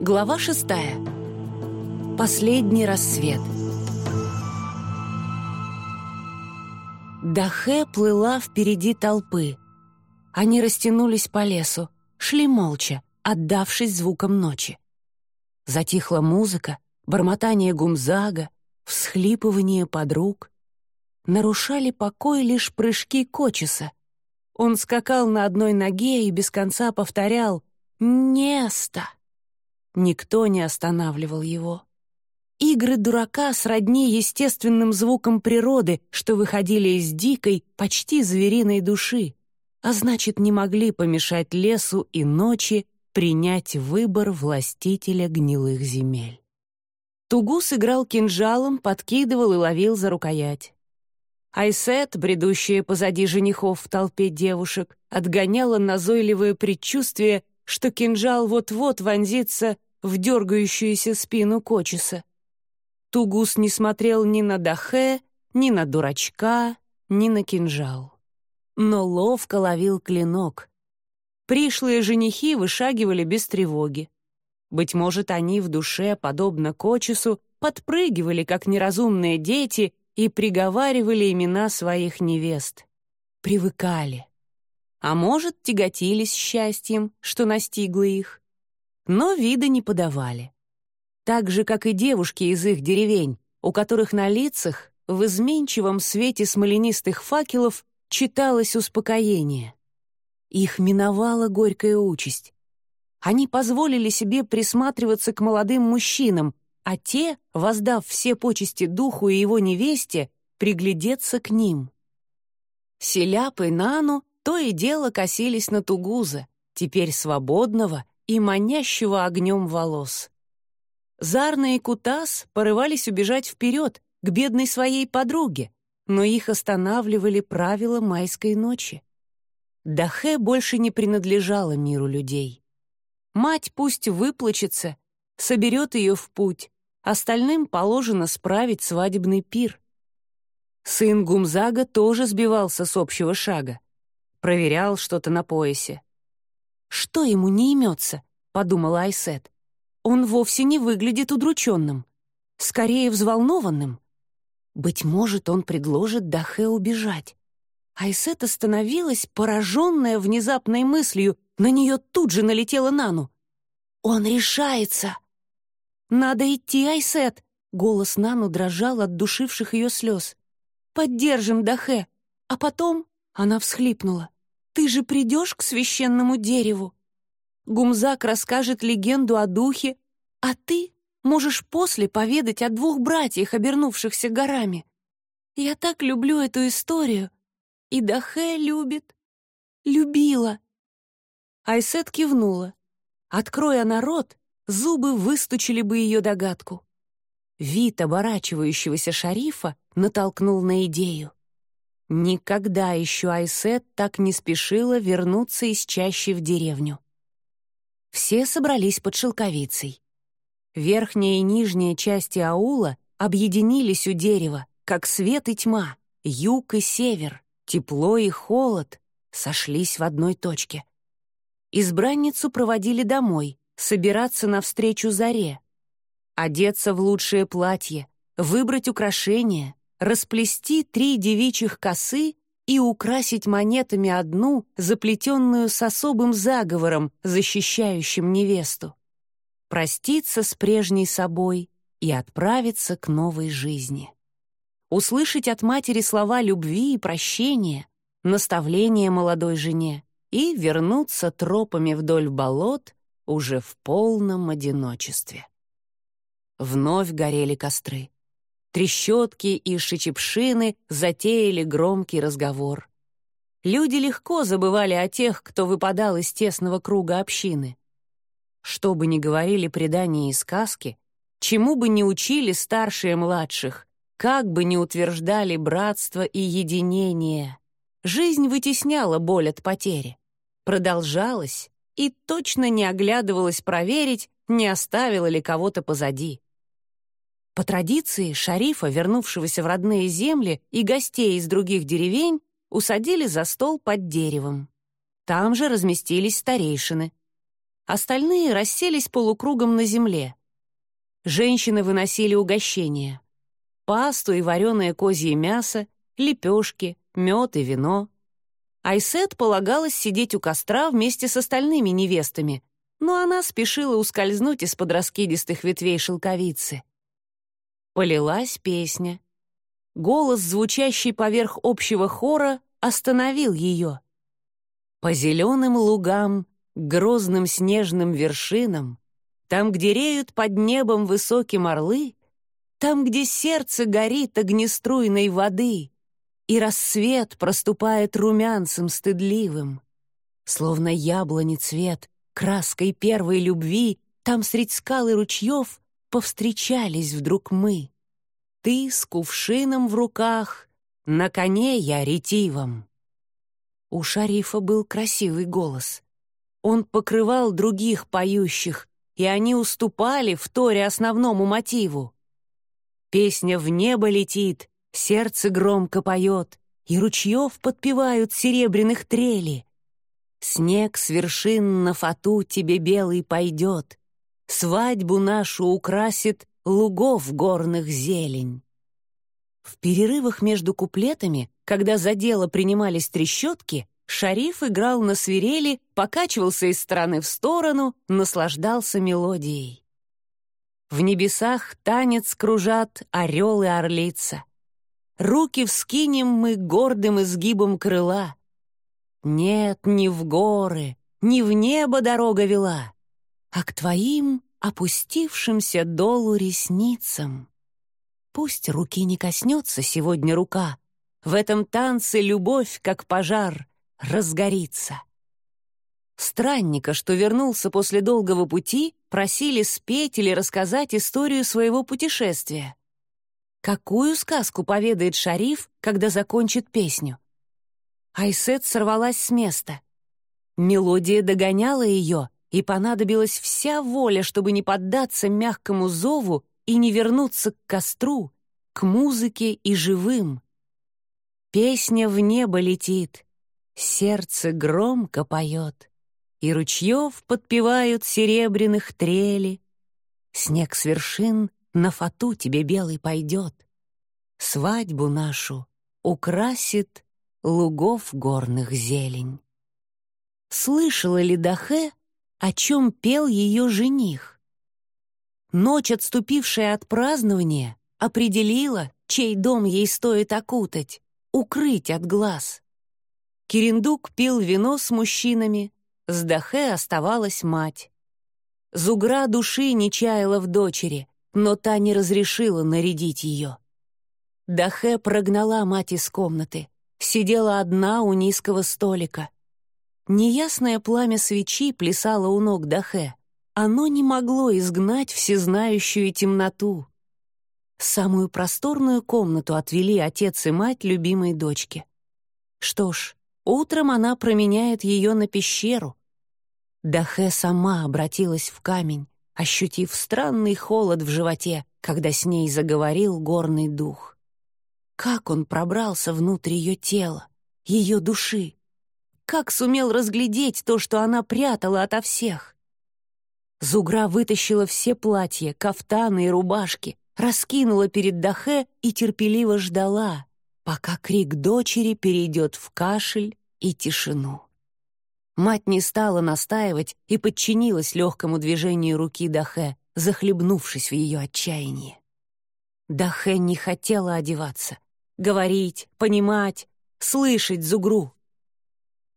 Глава шестая. Последний рассвет. Дахе плыла впереди толпы. Они растянулись по лесу, шли молча, отдавшись звукам ночи. Затихла музыка, бормотание гумзага, всхлипывание подруг. Нарушали покой лишь прыжки Кочеса. Он скакал на одной ноге и без конца повторял «Неста!». Никто не останавливал его. Игры дурака сродни естественным звукам природы, что выходили из дикой, почти звериной души, а значит, не могли помешать лесу и ночи принять выбор властителя гнилых земель. Тугус играл кинжалом, подкидывал и ловил за рукоять. Айсет, бредущая позади женихов в толпе девушек, отгоняла назойливое предчувствие, что кинжал вот-вот вонзится в дергающуюся спину Кочеса. Тугус не смотрел ни на Дахе, ни на дурачка, ни на кинжал. Но ловко ловил клинок. Пришлые женихи вышагивали без тревоги. Быть может, они в душе, подобно Кочесу, подпрыгивали, как неразумные дети, и приговаривали имена своих невест. Привыкали. А может, тяготились счастьем, что настигло их но вида не подавали. Так же, как и девушки из их деревень, у которых на лицах в изменчивом свете смоленистых факелов читалось успокоение. Их миновала горькая участь. Они позволили себе присматриваться к молодым мужчинам, а те, воздав все почести духу и его невесте, приглядеться к ним. Селяп и Нану то и дело косились на Тугуза, теперь свободного и манящего огнем волос. Зарна и Кутас порывались убежать вперед, к бедной своей подруге, но их останавливали правила майской ночи. Дахе больше не принадлежала миру людей. Мать пусть выплачется, соберет ее в путь, остальным положено справить свадебный пир. Сын Гумзага тоже сбивался с общего шага. Проверял что-то на поясе. «Что ему не имется?» — подумала Айсет. «Он вовсе не выглядит удрученным, скорее взволнованным. Быть может, он предложит Дахе убежать». Айсет остановилась, пораженная внезапной мыслью, на нее тут же налетела Нану. «Он решается!» «Надо идти, Айсет!» — голос Нану дрожал от душивших ее слез. «Поддержим Дахе!» А потом она всхлипнула. Ты же придешь к священному дереву. Гумзак расскажет легенду о духе, а ты можешь после поведать о двух братьях, обернувшихся горами. Я так люблю эту историю. И Дахе любит. Любила. Айсет кивнула. Откроя народ, зубы выстучили бы ее догадку. Вид оборачивающегося шарифа натолкнул на идею. Никогда еще Айсет так не спешила вернуться из чащи в деревню. Все собрались под шелковицей. Верхняя и нижняя части аула объединились у дерева, как свет и тьма, юг и север, тепло и холод сошлись в одной точке. Избранницу проводили домой, собираться навстречу заре, одеться в лучшее платье, выбрать украшения, расплести три девичьих косы и украсить монетами одну, заплетенную с особым заговором, защищающим невесту. Проститься с прежней собой и отправиться к новой жизни. Услышать от матери слова любви и прощения, наставления молодой жене и вернуться тропами вдоль болот уже в полном одиночестве. Вновь горели костры. Трещотки и шичепшины затеяли громкий разговор. Люди легко забывали о тех, кто выпадал из тесного круга общины. Что бы ни говорили предания и сказки, чему бы ни учили старшие младших, как бы ни утверждали братство и единение, жизнь вытесняла боль от потери, продолжалась и точно не оглядывалась проверить, не оставила ли кого-то позади. По традиции, шарифа, вернувшегося в родные земли, и гостей из других деревень усадили за стол под деревом. Там же разместились старейшины. остальные расселись полукругом на земле. Женщины выносили угощения. Пасту и вареное козье мясо, лепешки, мед и вино. Айсет полагалось сидеть у костра вместе с остальными невестами, но она спешила ускользнуть из-под раскидистых ветвей шелковицы. Полилась песня. Голос, звучащий поверх общего хора, остановил ее. По зеленым лугам, грозным снежным вершинам, там, где реют под небом высоким орлы, там, где сердце горит огнеструйной воды, и рассвет проступает румянцем стыдливым. Словно яблони цвет, краской первой любви, там средь скал и ручьев повстречались вдруг мы. Ты с кувшином в руках, на коне я ретивом. У шарифа был красивый голос. Он покрывал других поющих, и они уступали в торе основному мотиву. Песня в небо летит, сердце громко поет, и ручьев подпевают серебряных трели. Снег с вершин на фату тебе белый пойдет, свадьбу нашу украсит лугов горных зелень. В перерывах между куплетами, когда за дело принимались трещотки, Шариф играл на свирели, покачивался из стороны в сторону, наслаждался мелодией. В небесах танец кружат орел и орлица. Руки вскинем мы гордым изгибом крыла. Нет, не в горы, не в небо дорога вела, а к твоим опустившимся долу ресницам. Пусть руки не коснется сегодня рука. В этом танце любовь, как пожар, разгорится. Странника, что вернулся после долгого пути, просили спеть или рассказать историю своего путешествия. Какую сказку поведает шариф, когда закончит песню? Айсет сорвалась с места. Мелодия догоняла ее, и понадобилась вся воля, чтобы не поддаться мягкому зову и не вернуться к костру, к музыке и живым. Песня в небо летит, сердце громко поет, и ручьев подпевают серебряных трели. Снег с вершин на фату тебе белый пойдет, свадьбу нашу украсит лугов горных зелень. Слышала ли Дахе, о чем пел ее жених? Ночь, отступившая от празднования, определила, чей дом ей стоит окутать, укрыть от глаз. Кирендук пил вино с мужчинами, с Дахе оставалась мать. Зугра души не чаяла в дочери, но та не разрешила нарядить ее. Дахе прогнала мать из комнаты, сидела одна у низкого столика. Неясное пламя свечи плясало у ног Дахе — оно не могло изгнать всезнающую темноту. Самую просторную комнату отвели отец и мать любимой дочки. Что ж, утром она променяет ее на пещеру. Дахе сама обратилась в камень, ощутив странный холод в животе, когда с ней заговорил горный дух. Как он пробрался внутрь ее тела, ее души? Как сумел разглядеть то, что она прятала ото всех? Зугра вытащила все платья, кафтаны и рубашки, раскинула перед Дахе и терпеливо ждала, пока крик дочери перейдет в кашель и тишину. Мать не стала настаивать и подчинилась легкому движению руки Дахе, захлебнувшись в ее отчаянии. Дахе не хотела одеваться, говорить, понимать, слышать Зугру.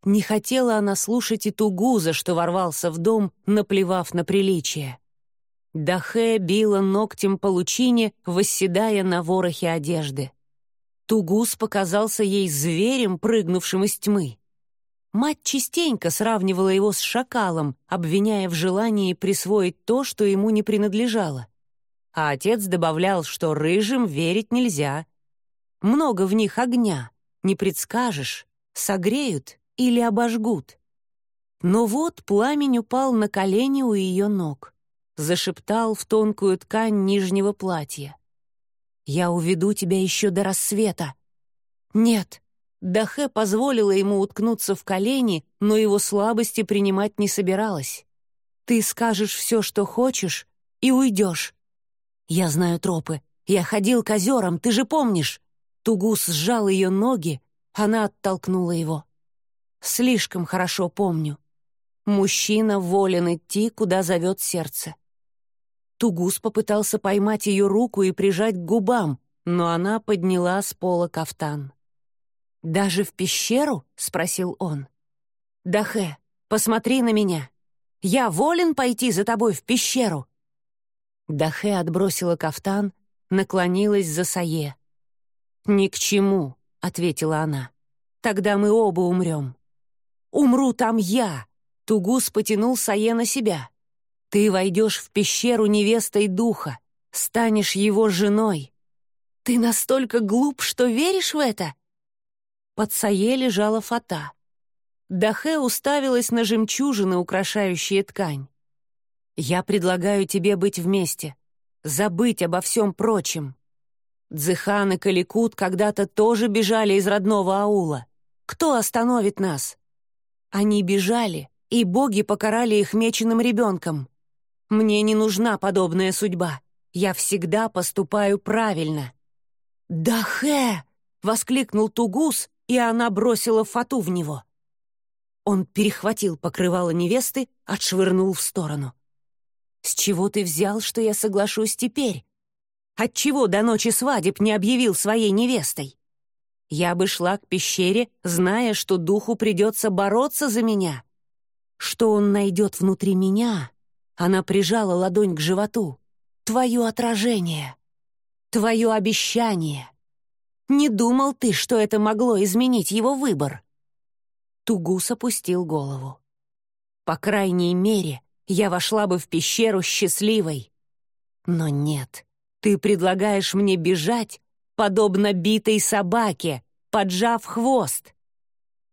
Не хотела она слушать и Тугуза, что ворвался в дом, наплевав на приличие. Дахе била ногтем по лучине, восседая на ворохе одежды. Тугуз показался ей зверем, прыгнувшим из тьмы. Мать частенько сравнивала его с шакалом, обвиняя в желании присвоить то, что ему не принадлежало. А отец добавлял, что рыжим верить нельзя. Много в них огня, не предскажешь, согреют или обожгут. Но вот пламень упал на колени у ее ног, зашептал в тонкую ткань нижнего платья. «Я уведу тебя еще до рассвета». «Нет». Дахе позволила ему уткнуться в колени, но его слабости принимать не собиралась. Ты скажешь все, что хочешь, и уйдешь. Я знаю тропы. Я ходил к озерам, ты же помнишь. Тугус сжал ее ноги, она оттолкнула его. Слишком хорошо помню. Мужчина волен идти, куда зовет сердце. Тугус попытался поймать ее руку и прижать к губам, но она подняла с пола кафтан. «Даже в пещеру?» — спросил он. «Дахе, посмотри на меня. Я волен пойти за тобой в пещеру?» Дахе отбросила кафтан, наклонилась за Сае. «Ни к чему», — ответила она. «Тогда мы оба умрем». «Умру там я!» — Тугус потянул Сае на себя. «Ты войдешь в пещеру невестой духа, станешь его женой. Ты настолько глуп, что веришь в это?» Под Сае лежала фата. Дахе уставилась на жемчужины, украшающие ткань. «Я предлагаю тебе быть вместе, забыть обо всем прочем. Дзыхан и Каликут когда-то тоже бежали из родного аула. Кто остановит нас? Они бежали, и боги покарали их меченым ребенком. Мне не нужна подобная судьба. Я всегда поступаю правильно». «Дахе!» — воскликнул Тугус, и она бросила фату в него. Он перехватил покрывало невесты, отшвырнул в сторону. «С чего ты взял, что я соглашусь теперь? Отчего до ночи свадеб не объявил своей невестой? Я бы шла к пещере, зная, что духу придется бороться за меня. Что он найдет внутри меня?» Она прижала ладонь к животу. «Твое отражение. Твое обещание. Не думал ты, что это могло изменить его выбор?» Тугус опустил голову. «По крайней мере, я вошла бы в пещеру счастливой. Но нет, ты предлагаешь мне бежать, подобно битой собаке, поджав хвост.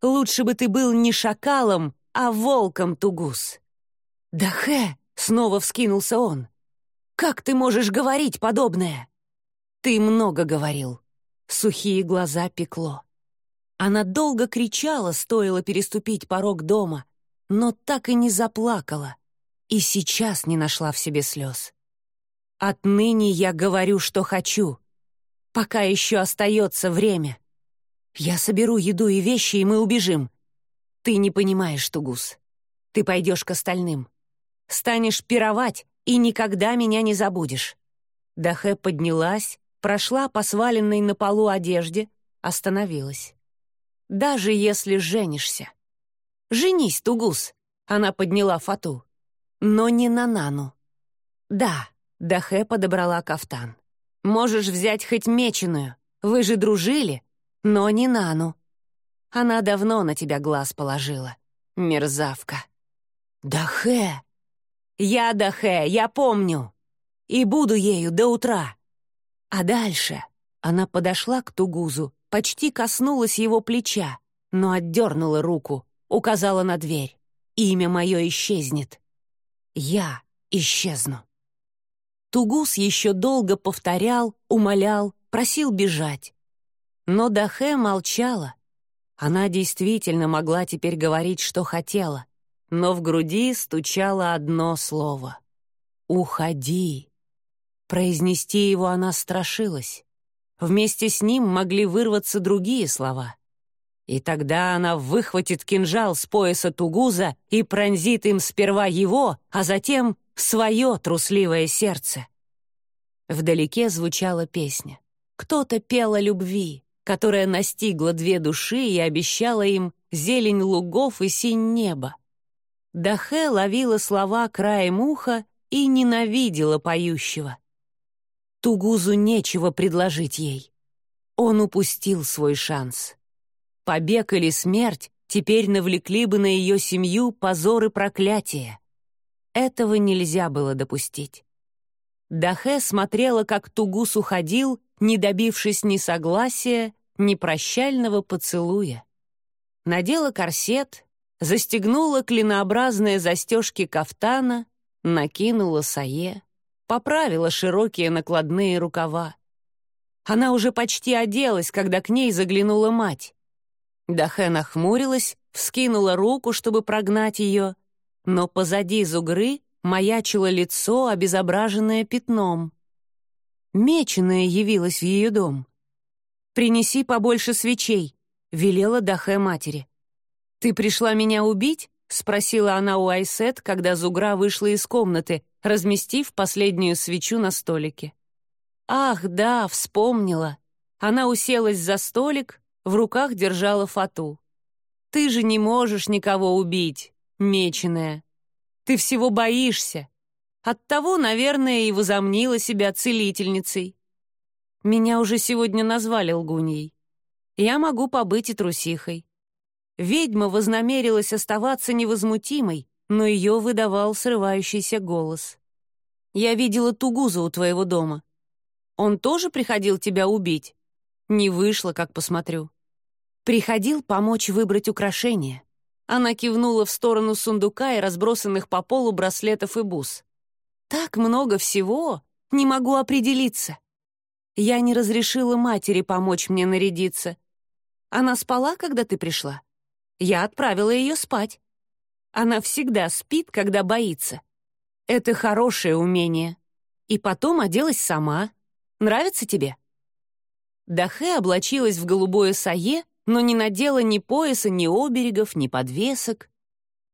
Лучше бы ты был не шакалом, а волком, Тугус. Да хэ, снова вскинулся он. Как ты можешь говорить подобное? Ты много говорил. Сухие глаза пекло. Она долго кричала, стоило переступить порог дома, но так и не заплакала. И сейчас не нашла в себе слез. Отныне я говорю, что хочу. Пока еще остается время. Я соберу еду и вещи, и мы убежим. Ты не понимаешь, Тугус. Ты пойдешь к остальным. Станешь пировать, и никогда меня не забудешь. Дахе поднялась, прошла по сваленной на полу одежде, остановилась. Даже если женишься. Женись, Тугус. Она подняла фату. Но не на Нану. Да, Дахе подобрала кафтан. «Можешь взять хоть меченую. Вы же дружили, но не Нану. Она давно на тебя глаз положила. Мерзавка». «Дахе!» «Я Дахе, я помню. И буду ею до утра». А дальше она подошла к Тугузу, почти коснулась его плеча, но отдернула руку, указала на дверь. «Имя мое исчезнет. Я исчезну». Тугус еще долго повторял, умолял, просил бежать. Но Дахе молчала. Она действительно могла теперь говорить, что хотела, но в груди стучало одно слово — «Уходи». Произнести его она страшилась. Вместе с ним могли вырваться другие слова. И тогда она выхватит кинжал с пояса Тугуза и пронзит им сперва его, а затем свое трусливое сердце. Вдалеке звучала песня. Кто-то пел о любви, которая настигла две души и обещала им зелень лугов и синь неба. Дахе ловила слова краем уха и ненавидела поющего. Тугузу нечего предложить ей. Он упустил свой шанс. Побег или смерть теперь навлекли бы на ее семью позор и проклятие. Этого нельзя было допустить. Дахе смотрела, как Тугус уходил, не добившись ни согласия, ни прощального поцелуя. Надела корсет, застегнула клинообразные застежки кафтана, накинула сае, поправила широкие накладные рукава. Она уже почти оделась, когда к ней заглянула мать. Дахе нахмурилась, вскинула руку, чтобы прогнать ее, но позади Зугры маячило лицо, обезображенное пятном. Меченая явилась в ее дом. «Принеси побольше свечей», — велела Дахе матери. «Ты пришла меня убить?» — спросила она у Айсет, когда Зугра вышла из комнаты, разместив последнюю свечу на столике. «Ах, да, вспомнила!» Она уселась за столик, в руках держала фату. «Ты же не можешь никого убить, меченая. Ты всего боишься. Оттого, наверное, и возомнила себя целительницей. Меня уже сегодня назвали лгуньей. Я могу побыть и трусихой. Ведьма вознамерилась оставаться невозмутимой, но ее выдавал срывающийся голос. «Я видела Тугуза у твоего дома. Он тоже приходил тебя убить?» «Не вышло, как посмотрю». «Приходил помочь выбрать украшения». Она кивнула в сторону сундука и разбросанных по полу браслетов и бус. «Так много всего! Не могу определиться». Я не разрешила матери помочь мне нарядиться. Она спала, когда ты пришла? Я отправила ее спать. Она всегда спит, когда боится. Это хорошее умение. И потом оделась сама. Нравится тебе?» Дахе облачилась в голубое сае, но не надела ни пояса, ни оберегов, ни подвесок.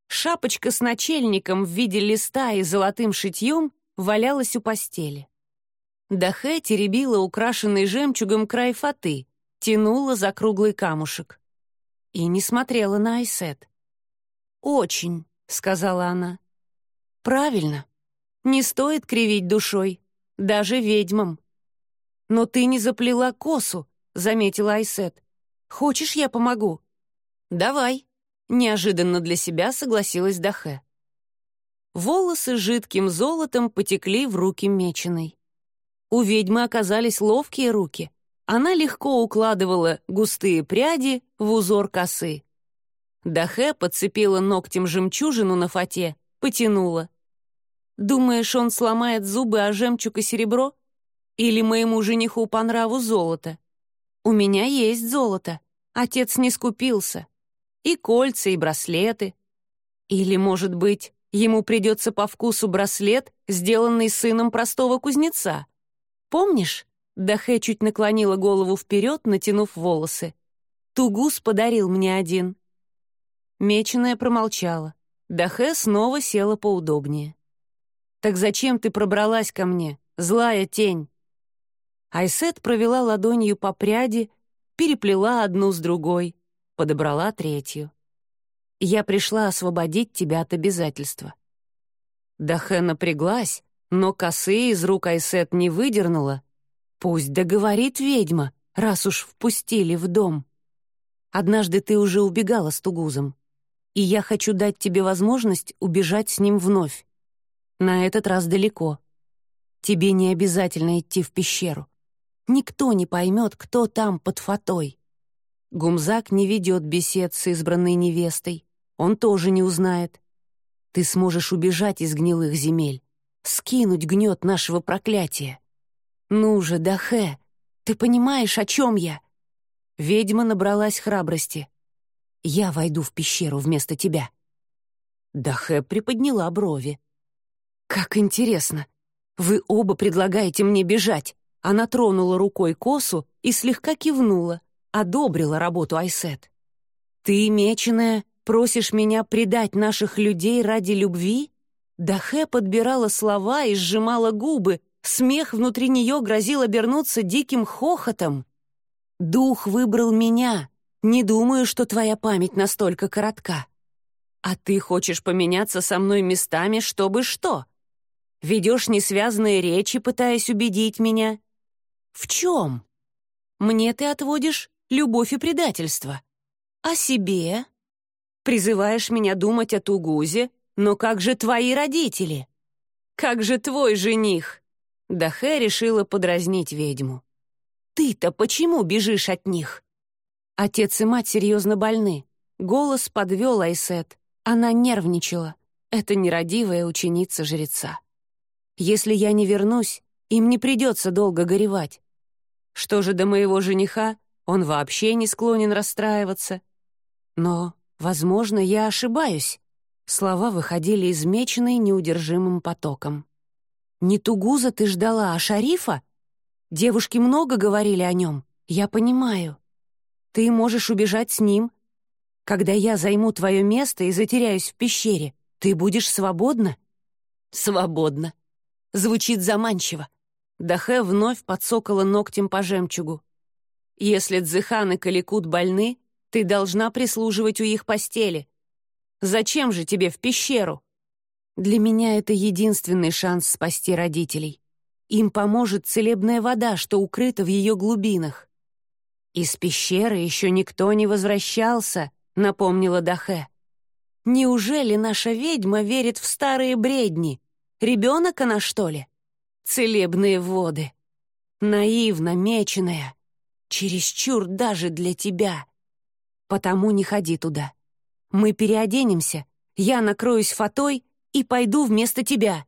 Шапочка с начельником в виде листа и золотым шитьем валялась у постели. Дахе теребила украшенный жемчугом край фаты, тянула за круглый камушек и не смотрела на Айсет. «Очень», — сказала она. «Правильно. Не стоит кривить душой, даже ведьмам». «Но ты не заплела косу», — заметила Айсет. «Хочешь, я помогу?» «Давай», — неожиданно для себя согласилась Дахе. Волосы жидким золотом потекли в руки меченой. У ведьмы оказались ловкие руки — она легко укладывала густые пряди в узор косы. Дахе подцепила ногтем жемчужину на фате, потянула. «Думаешь, он сломает зубы о жемчуг и серебро? Или моему жениху по нраву золото? У меня есть золото. Отец не скупился. И кольца, и браслеты. Или, может быть, ему придется по вкусу браслет, сделанный сыном простого кузнеца. Помнишь, Дахе чуть наклонила голову вперед, натянув волосы. «Тугус подарил мне один». Меченая промолчала. Дахе снова села поудобнее. «Так зачем ты пробралась ко мне, злая тень?» Айсет провела ладонью по пряди, переплела одну с другой, подобрала третью. «Я пришла освободить тебя от обязательства». Дахе напряглась, но косы из рук Айсет не выдернула, Пусть договорит ведьма, раз уж впустили в дом. Однажды ты уже убегала с Тугузом, и я хочу дать тебе возможность убежать с ним вновь. На этот раз далеко. Тебе не обязательно идти в пещеру. Никто не поймет, кто там под фатой. Гумзак не ведет бесед с избранной невестой. Он тоже не узнает. Ты сможешь убежать из гнилых земель, скинуть гнет нашего проклятия. «Ну же, Дахе, ты понимаешь, о чем я?» Ведьма набралась храбрости. «Я войду в пещеру вместо тебя». Дахе приподняла брови. «Как интересно! Вы оба предлагаете мне бежать!» Она тронула рукой косу и слегка кивнула, одобрила работу Айсет. «Ты, меченая, просишь меня предать наших людей ради любви?» Дахе подбирала слова и сжимала губы, Смех внутри нее грозил обернуться диким хохотом. «Дух выбрал меня. Не думаю, что твоя память настолько коротка. А ты хочешь поменяться со мной местами, чтобы что? Ведешь несвязные речи, пытаясь убедить меня? В чем? Мне ты отводишь любовь и предательство. О себе? Призываешь меня думать о Тугузе, но как же твои родители? Как же твой жених? Дахе решила подразнить ведьму. «Ты-то почему бежишь от них?» Отец и мать серьезно больны. Голос подвел Айсет. Она нервничала. Это нерадивая ученица жреца. «Если я не вернусь, им не придется долго горевать. Что же до моего жениха, он вообще не склонен расстраиваться. Но, возможно, я ошибаюсь. Слова выходили измеченные неудержимым потоком. «Не Тугуза ты ждала, а Шарифа? Девушки много говорили о нем, я понимаю. Ты можешь убежать с ним. Когда я займу твое место и затеряюсь в пещере, ты будешь свободна?» «Свободна». Звучит заманчиво. Дахе вновь подсокала ногтем по жемчугу. «Если Дзыхан и Каликут больны, ты должна прислуживать у их постели. Зачем же тебе в пещеру?» Для меня это единственный шанс спасти родителей. Им поможет целебная вода, что укрыта в ее глубинах. «Из пещеры еще никто не возвращался», — напомнила Дахе. «Неужели наша ведьма верит в старые бредни? Ребенок она, что ли? Целебные воды. Наивно меченая. Чересчур даже для тебя. Потому не ходи туда. Мы переоденемся, я накроюсь фатой и пойду вместо тебя».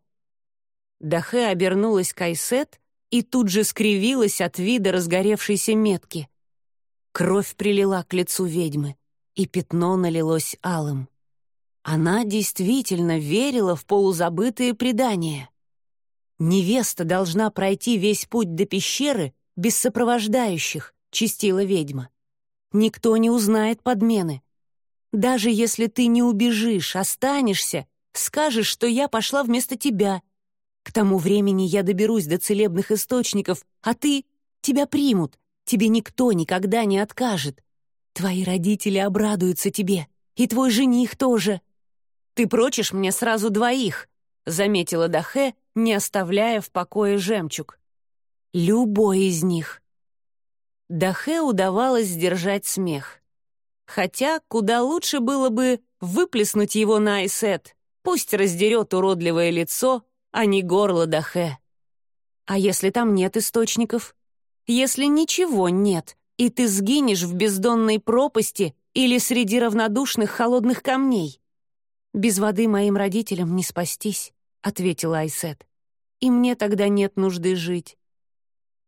Дахе обернулась к Айсет и тут же скривилась от вида разгоревшейся метки. Кровь прилила к лицу ведьмы, и пятно налилось алым. Она действительно верила в полузабытые предания. «Невеста должна пройти весь путь до пещеры без сопровождающих», — чистила ведьма. «Никто не узнает подмены. Даже если ты не убежишь, останешься, Скажешь, что я пошла вместо тебя. К тому времени я доберусь до целебных источников, а ты... Тебя примут. Тебе никто никогда не откажет. Твои родители обрадуются тебе, и твой жених тоже. Ты прочишь мне сразу двоих, — заметила Дахе, не оставляя в покое жемчуг. Любой из них. Дахе удавалось сдержать смех. Хотя куда лучше было бы выплеснуть его на Айсет. Пусть раздерет уродливое лицо, а не горло Дахе. А если там нет источников? Если ничего нет, и ты сгинешь в бездонной пропасти или среди равнодушных холодных камней? «Без воды моим родителям не спастись», — ответила Айсет. «И мне тогда нет нужды жить».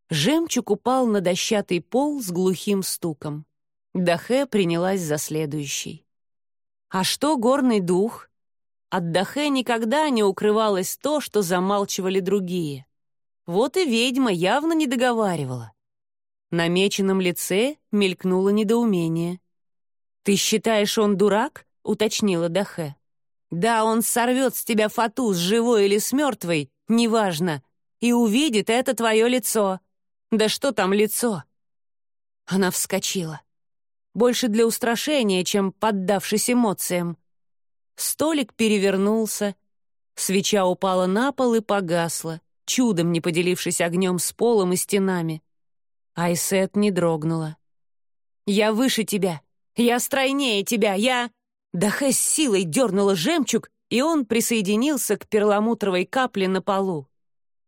Жемчуг упал на дощатый пол с глухим стуком. Дахе принялась за следующий. «А что горный дух?» От Дахе никогда не укрывалось то, что замалчивали другие. Вот и ведьма явно не договаривала. На меченом лице мелькнуло недоумение. «Ты считаешь, он дурак?» — уточнила Дахе. «Да, он сорвет с тебя фату, с живой или с мертвой, неважно, и увидит это твое лицо. Да что там лицо?» Она вскочила. Больше для устрашения, чем поддавшись эмоциям. Столик перевернулся, свеча упала на пол и погасла, чудом не поделившись огнем с полом и стенами. Айсет не дрогнула. «Я выше тебя! Я стройнее тебя! Я...» Дахэ с силой дернула жемчуг, и он присоединился к перламутровой капле на полу.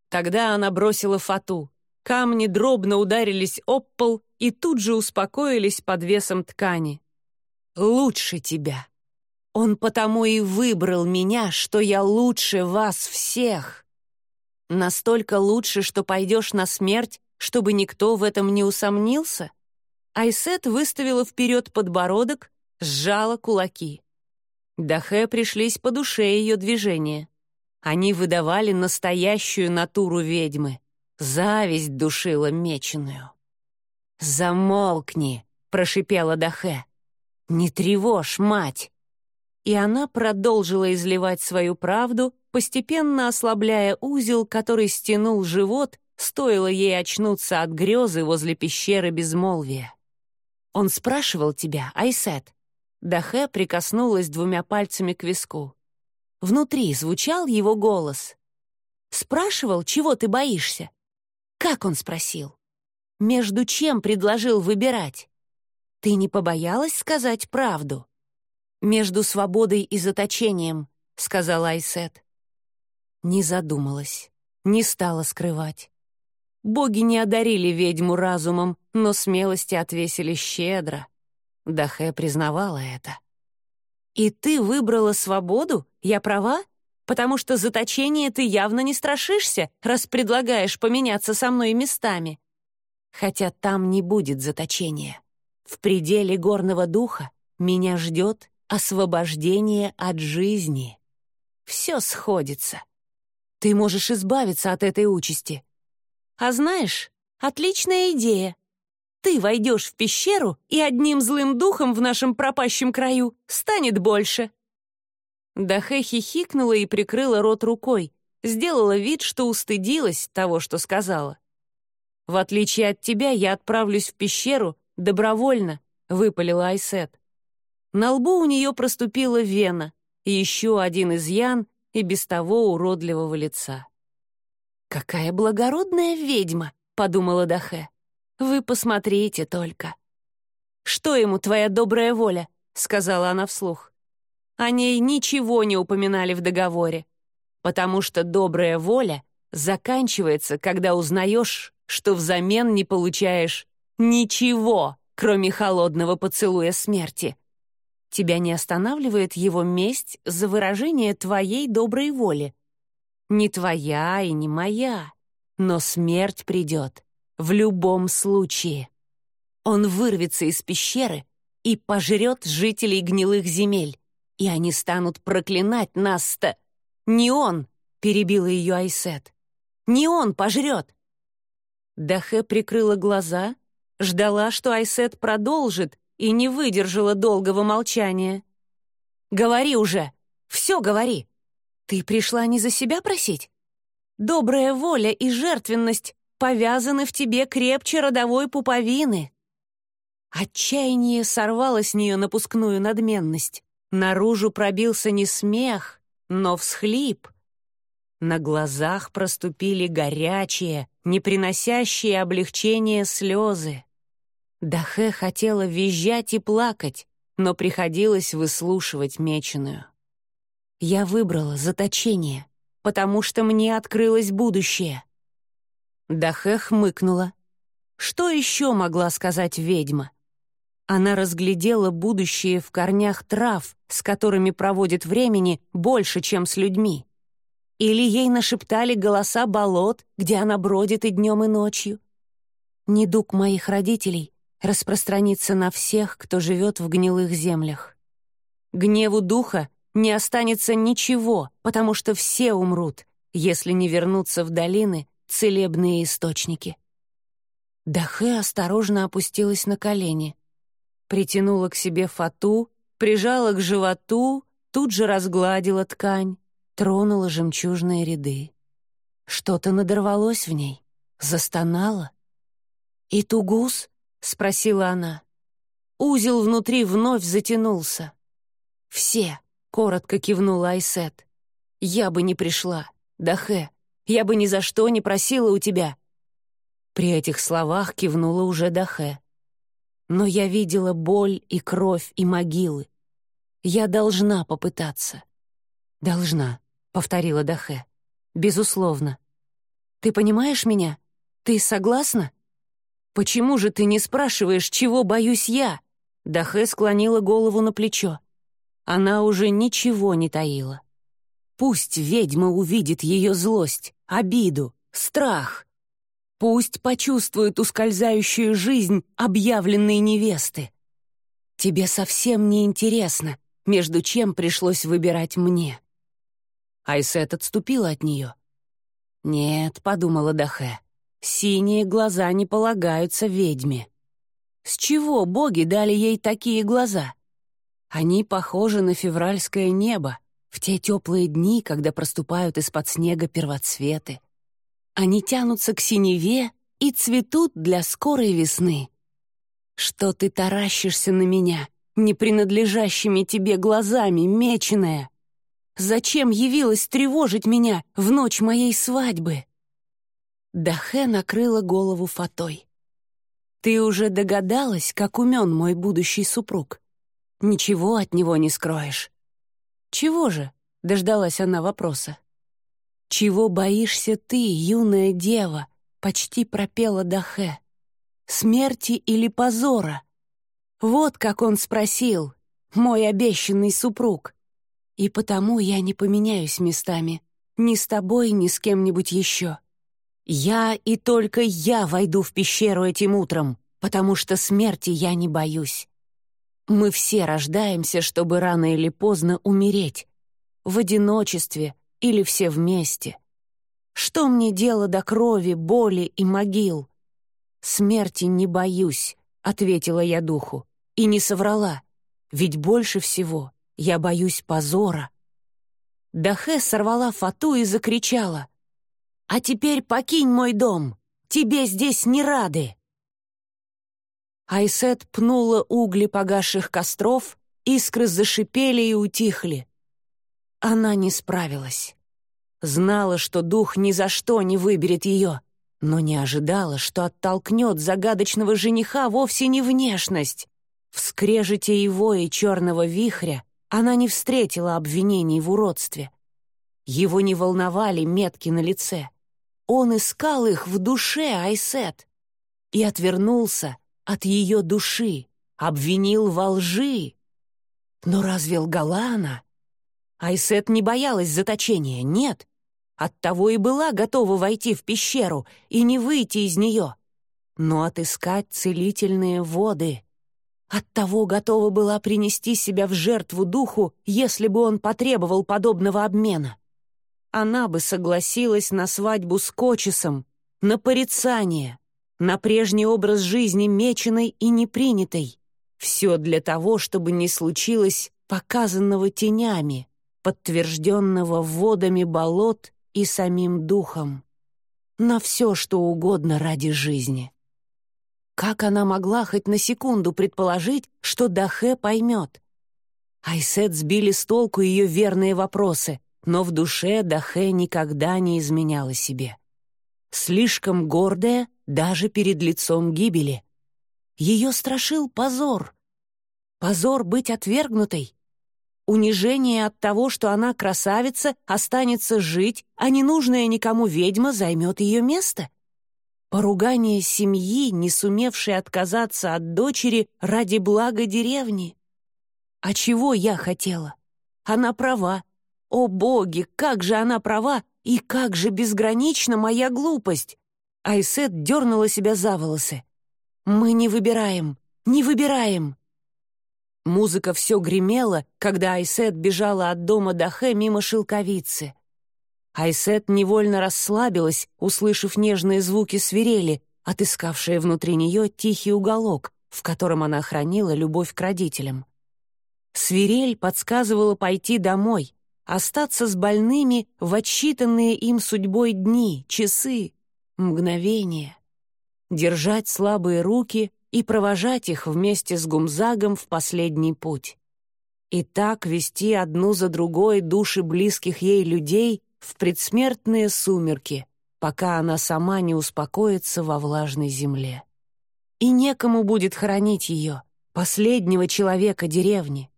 Тогда она бросила фату. Камни дробно ударились об пол и тут же успокоились под весом ткани. «Лучше тебя!» Он потому и выбрал меня, что я лучше вас всех. Настолько лучше, что пойдешь на смерть, чтобы никто в этом не усомнился? Айсет выставила вперед подбородок, сжала кулаки. Дахе пришлись по душе ее движения. Они выдавали настоящую натуру ведьмы. Зависть душила меченую. «Замолкни!» — прошипела Дахе. «Не тревожь, мать! и она продолжила изливать свою правду, постепенно ослабляя узел, который стянул живот, стоило ей очнуться от грезы возле пещеры безмолвия. «Он спрашивал тебя, Айсет?» Дахе прикоснулась двумя пальцами к виску. Внутри звучал его голос. «Спрашивал, чего ты боишься?» «Как он спросил?» «Между чем предложил выбирать?» «Ты не побоялась сказать правду?» «Между свободой и заточением», — сказала Айсет. Не задумалась, не стала скрывать. Боги не одарили ведьму разумом, но смелости отвесили щедро. Дахе признавала это. «И ты выбрала свободу? Я права? Потому что заточение ты явно не страшишься, раз предлагаешь поменяться со мной местами. Хотя там не будет заточения. В пределе горного духа меня ждет освобождение от жизни. Все сходится. Ты можешь избавиться от этой участи. А знаешь, отличная идея. Ты войдешь в пещеру, и одним злым духом в нашем пропащем краю станет больше. Дахэ хихикнула и прикрыла рот рукой, сделала вид, что устыдилась того, что сказала. «В отличие от тебя, я отправлюсь в пещеру добровольно», — выпалила Айсет. На лбу у нее проступила вена, и еще один изъян и без того уродливого лица. «Какая благородная ведьма!» — подумала Дахе. «Вы посмотрите только». «Что ему твоя добрая воля?» — сказала она вслух. О ней ничего не упоминали в договоре, потому что добрая воля заканчивается, когда узнаешь, что взамен не получаешь ничего, кроме холодного поцелуя смерти. Тебя не останавливает его месть за выражение твоей доброй воли. Не твоя и не моя, но смерть придет в любом случае. Он вырвется из пещеры и пожрет жителей гнилых земель, и они станут проклинать нас-то. Не он, — перебила ее Айсет, — не он пожрет. Дахе прикрыла глаза, ждала, что Айсет продолжит, и не выдержала долгого молчания. «Говори уже! Все говори! Ты пришла не за себя просить? Добрая воля и жертвенность повязаны в тебе крепче родовой пуповины». Отчаяние сорвало с нее напускную надменность. Наружу пробился не смех, но всхлип. На глазах проступили горячие, не приносящие облегчения слезы. Дахе хотела визжать и плакать, но приходилось выслушивать меченую. Я выбрала заточение, потому что мне открылось будущее. Дахе хмыкнула. Что еще могла сказать ведьма? Она разглядела будущее в корнях трав, с которыми проводит времени больше, чем с людьми. Или ей нашептали голоса болот, где она бродит и днем, и ночью. Недуг моих родителей распространится на всех, кто живет в гнилых землях. Гневу духа не останется ничего, потому что все умрут, если не вернутся в долины целебные источники. Дахе осторожно опустилась на колени, притянула к себе фату, прижала к животу, тут же разгладила ткань, тронула жемчужные ряды. Что-то надорвалось в ней, застонало. И тугус — спросила она. Узел внутри вновь затянулся. «Все», — коротко кивнула Айсет. «Я бы не пришла. Дахе, я бы ни за что не просила у тебя». При этих словах кивнула уже Дахе. «Но я видела боль и кровь и могилы. Я должна попытаться». «Должна», — повторила Дахе. «Безусловно. Ты понимаешь меня? Ты согласна?» «Почему же ты не спрашиваешь, чего боюсь я?» Дахе склонила голову на плечо. Она уже ничего не таила. Пусть ведьма увидит ее злость, обиду, страх. Пусть почувствует ускользающую жизнь объявленной невесты. Тебе совсем не интересно, между чем пришлось выбирать мне. Айсет отступила от нее. «Нет», — подумала Дахе, Синие глаза не полагаются ведьме. С чего боги дали ей такие глаза? Они похожи на февральское небо в те теплые дни, когда проступают из-под снега первоцветы. Они тянутся к синеве и цветут для скорой весны. Что ты таращишься на меня, не принадлежащими тебе глазами, меченая? Зачем явилась тревожить меня в ночь моей свадьбы?» Дахе накрыла голову фатой. «Ты уже догадалась, как умен мой будущий супруг? Ничего от него не скроешь». «Чего же?» — дождалась она вопроса. «Чего боишься ты, юная дева?» — почти пропела Дахе. «Смерти или позора?» Вот как он спросил, мой обещанный супруг. И потому я не поменяюсь местами, ни с тобой, ни с кем-нибудь еще. Я и только я войду в пещеру этим утром, потому что смерти я не боюсь. Мы все рождаемся, чтобы рано или поздно умереть. В одиночестве или все вместе. Что мне дело до крови, боли и могил? Смерти не боюсь, — ответила я духу, и не соврала, ведь больше всего я боюсь позора. Дахе сорвала фату и закричала. «А теперь покинь мой дом! Тебе здесь не рады!» Айсет пнула угли погасших костров, искры зашипели и утихли. Она не справилась. Знала, что дух ни за что не выберет ее, но не ожидала, что оттолкнет загадочного жениха вовсе не внешность. В скрежете его и черного вихря она не встретила обвинений в уродстве. Его не волновали метки на лице. Он искал их в душе Айсет и отвернулся, от ее души, обвинил во лжи. Но разве лгала она? Айсет не боялась заточения, нет. Оттого и была готова войти в пещеру и не выйти из нее, но отыскать целительные воды. Оттого готова была принести себя в жертву духу, если бы он потребовал подобного обмена. Она бы согласилась на свадьбу с Кочесом, на порицание, на прежний образ жизни меченой и непринятой. Все для того, чтобы не случилось показанного тенями, подтвержденного водами болот и самим духом. На все, что угодно ради жизни. Как она могла хоть на секунду предположить, что Дахе поймет? Айсет сбили с толку ее верные вопросы, но в душе Дахе никогда не изменяла себе. Слишком гордая даже перед лицом гибели. Ее страшил позор. Позор быть отвергнутой. Унижение от того, что она красавица, останется жить, а ненужная никому ведьма займет ее место. Поругание семьи, не сумевшей отказаться от дочери ради блага деревни. А чего я хотела? Она права. О боги, как же она права, и как же безгранична моя глупость! Айсет дернула себя за волосы. «Мы не выбираем, не выбираем!» Музыка все гремела, когда Айсет бежала от дома Дахе мимо шелковицы. Айсет невольно расслабилась, услышав нежные звуки свирели, отыскавшие внутри нее тихий уголок, в котором она хранила любовь к родителям. Свирель подсказывала пойти домой, остаться с больными в отсчитанные им судьбой дни, часы, мгновение, держать слабые руки и провожать их вместе с Гумзагом в последний путь. И так вести одну за другой души близких ей людей в предсмертные сумерки, пока она сама не успокоится во влажной земле. И некому будет хоронить ее, последнего человека деревни.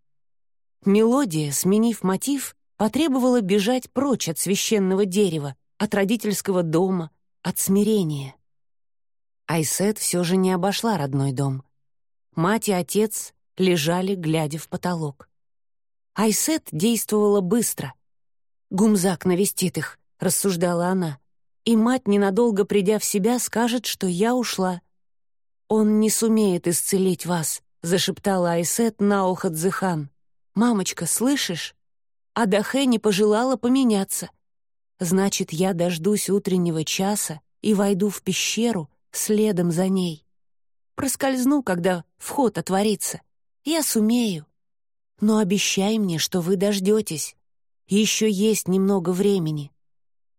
Мелодия, сменив мотив, потребовала бежать прочь от священного дерева, от родительского дома, от смирения. Айсет все же не обошла родной дом. Мать и отец лежали, глядя в потолок. Айсет действовала быстро. «Гумзак навестит их», — рассуждала она. «И мать, ненадолго придя в себя, скажет, что я ушла». «Он не сумеет исцелить вас», — зашептала Айсет на ухо Дзыхан. «Мамочка, слышишь?» Адахе не пожелала поменяться. Значит, я дождусь утреннего часа и войду в пещеру следом за ней. Проскользну, когда вход отворится. Я сумею. Но обещай мне, что вы дождетесь. Еще есть немного времени.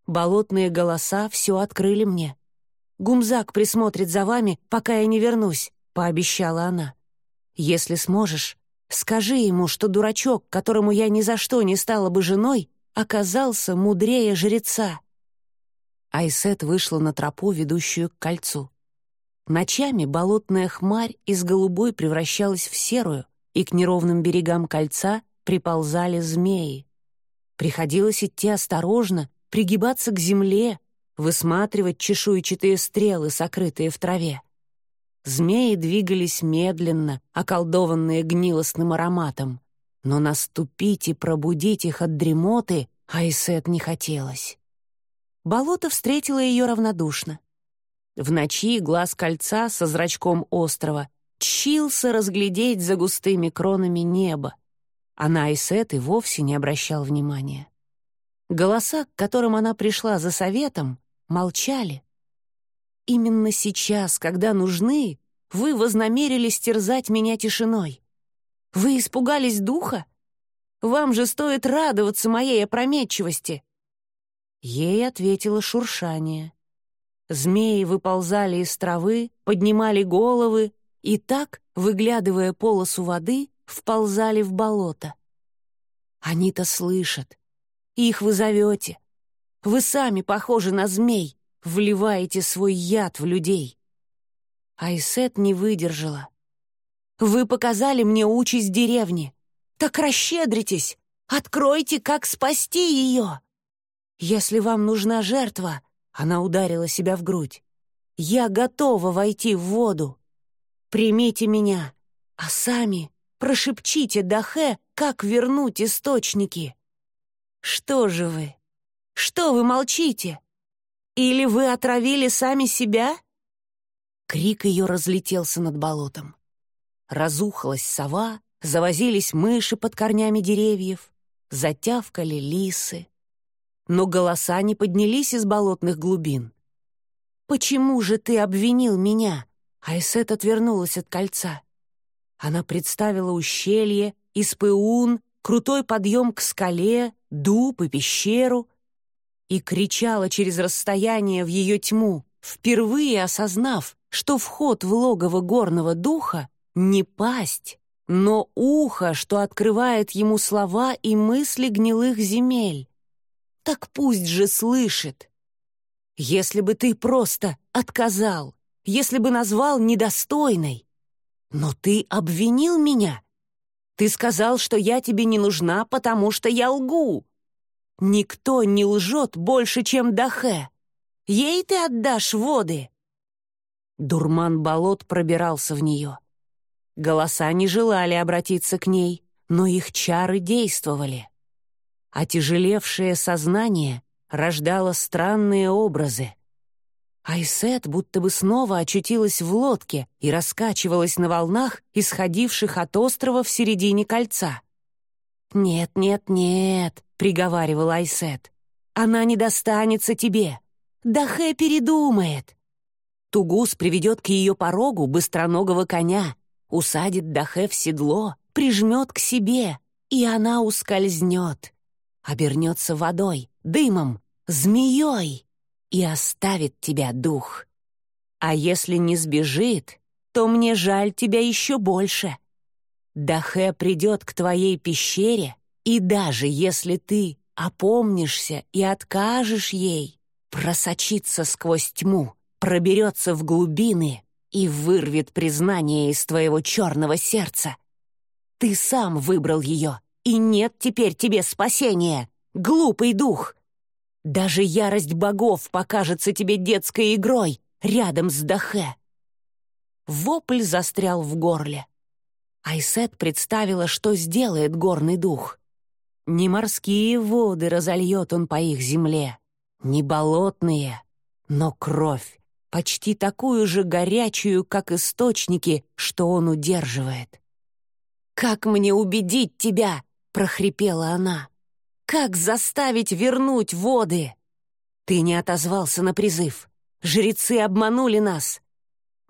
Болотные голоса все открыли мне. «Гумзак присмотрит за вами, пока я не вернусь», — пообещала она. «Если сможешь, скажи ему, что дурачок, которому я ни за что не стала бы женой, оказался мудрее жреца. Айсет вышла на тропу, ведущую к кольцу. Ночами болотная хмарь из голубой превращалась в серую, и к неровным берегам кольца приползали змеи. Приходилось идти осторожно, пригибаться к земле, высматривать чешуйчатые стрелы, сокрытые в траве. Змеи двигались медленно, околдованные гнилостным ароматом но наступить и пробудить их от дремоты Айсет не хотелось. Болото встретило ее равнодушно. В ночи глаз кольца со зрачком острова тщился разглядеть за густыми кронами небо, а на Айсет и вовсе не обращал внимания. Голоса, к которым она пришла за советом, молчали. «Именно сейчас, когда нужны, вы вознамерились терзать меня тишиной. Вы испугались духа? Вам же стоит радоваться моей опрометчивости!» Ей ответило шуршание. Змеи выползали из травы, поднимали головы и так, выглядывая полосу воды, вползали в болото. Они-то слышат. Их вы зовете. Вы сами похожи на змей, вливаете свой яд в людей. Айсет не выдержала. «Вы показали мне участь деревни. Так расщедритесь, откройте, как спасти ее. Если вам нужна жертва, она ударила себя в грудь. Я готова войти в воду. Примите меня, а сами прошепчите Дахе, как вернуть источники. Что же вы? Что вы молчите? Или вы отравили сами себя?» Крик ее разлетелся над болотом. Разухалась сова, завозились мыши под корнями деревьев, затявкали лисы. Но голоса не поднялись из болотных глубин. «Почему же ты обвинил меня?» Айсет отвернулась от кольца. Она представила ущелье, испыун, крутой подъем к скале, дуб и пещеру и кричала через расстояние в ее тьму, впервые осознав, что вход в логово горного духа — не пасть, но ухо, что открывает ему слова и мысли гнилых земель. Так пусть же слышит. Если бы ты просто отказал, если бы назвал недостойной. Но ты обвинил меня. Ты сказал, что я тебе не нужна, потому что я лгу. Никто не лжет больше, чем Дахе. Ей ты отдашь воды. Дурман болот пробирался в нее. Голоса не желали обратиться к ней, но их чары действовали. Отяжелевшее сознание рождало странные образы. Айсет будто бы снова очутилась в лодке и раскачивалась на волнах, исходивших от острова в середине кольца. «Нет, нет, нет», — приговаривал Айсет. «Она не достанется тебе. Дахэ передумает. Тугус приведет к ее порогу быстроногого коня, усадит Дахе в седло, прижмет к себе, и она ускользнет. Обернется водой, дымом, змеей и оставит тебя дух. А если не сбежит, то мне жаль тебя еще больше. Дахе придет к твоей пещере, и даже если ты опомнишься и откажешь ей, просочится сквозь тьму, проберется в глубины и вырвет признание из твоего черного сердца. Ты сам выбрал ее, и нет теперь тебе спасения, глупый дух. Даже ярость богов покажется тебе детской игрой рядом с Дахе. Вопль застрял в горле. Айсет представила, что сделает горный дух. Не морские воды разольет он по их земле, не болотные, но кровь, почти такую же горячую, как источники, что он удерживает. «Как мне убедить тебя?» — прохрипела она. «Как заставить вернуть воды?» «Ты не отозвался на призыв. Жрецы обманули нас.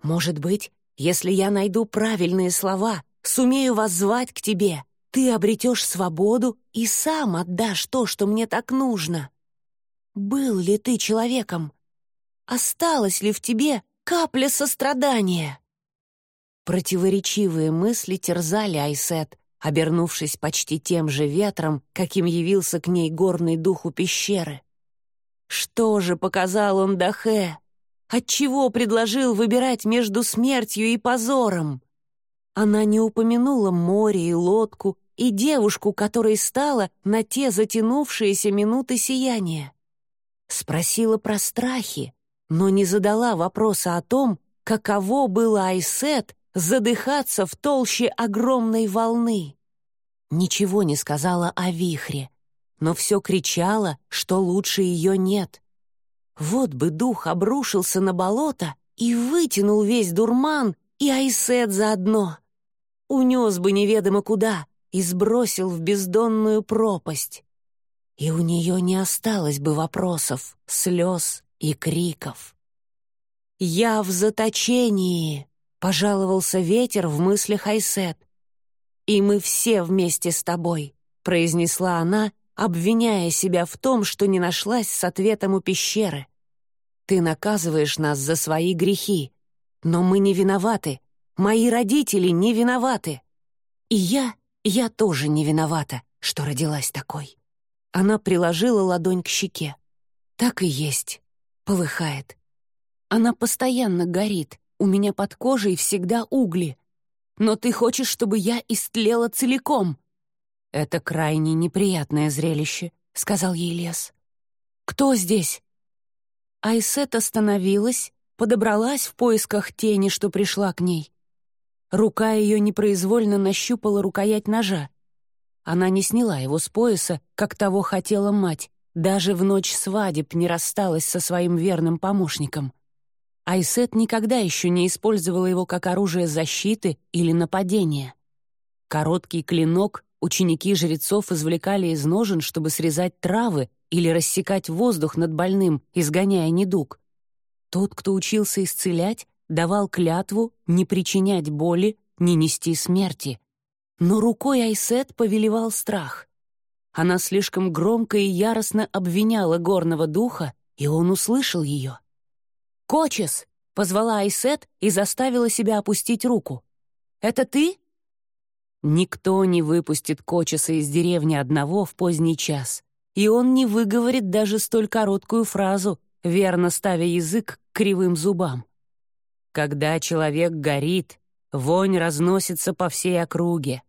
Может быть, если я найду правильные слова, сумею воззвать к тебе, ты обретешь свободу и сам отдашь то, что мне так нужно. Был ли ты человеком, Осталась ли в тебе капля сострадания?» Противоречивые мысли терзали Айсет, обернувшись почти тем же ветром, каким явился к ней горный дух у пещеры. Что же показал он Дахе? Отчего предложил выбирать между смертью и позором? Она не упомянула море и лодку, и девушку, которой стала на те затянувшиеся минуты сияния. Спросила про страхи, но не задала вопроса о том, каково было Айсет задыхаться в толще огромной волны. Ничего не сказала о вихре, но все кричала, что лучше ее нет. Вот бы дух обрушился на болото и вытянул весь дурман И Айсет заодно. Унес бы неведомо куда и сбросил в бездонную пропасть. И у нее не осталось бы вопросов, слез и криков. «Я в заточении!» — пожаловался ветер в мыслях Айсет. «И мы все вместе с тобой», — произнесла она, обвиняя себя в том, что не нашлась с ответом у пещеры. «Ты наказываешь нас за свои грехи, но мы не виноваты, мои родители не виноваты. И я, я тоже не виновата, что родилась такой». Она приложила ладонь к щеке. «Так и есть. Полыхает. Она постоянно горит, у меня под кожей всегда угли. Но ты хочешь, чтобы я истлела целиком?» «Это крайне неприятное зрелище», — сказал ей лес. «Кто здесь?» Айсет остановилась, подобралась в поисках тени, что пришла к ней. Рука ее непроизвольно нащупала рукоять ножа. Она не сняла его с пояса, как того хотела мать, даже в ночь свадеб не рассталась со своим верным помощником. Айсет никогда еще не использовала его как оружие защиты или нападения. Короткий клинок ученики жрецов извлекали из ножен, чтобы срезать травы или рассекать воздух над больным, изгоняя недуг. Тот, кто учился исцелять, давал клятву не причинять боли, не нести смерти. Но рукой Айсет повелевал страх. Она слишком громко и яростно обвиняла горного духа, и он услышал ее. «Кочес!» — позвала Айсет и заставила себя опустить руку. «Это ты?» Никто не выпустит Кочеса из деревни одного в поздний час, и он не выговорит даже столь короткую фразу, верно ставя язык к кривым зубам. Когда человек горит, вонь разносится по всей округе.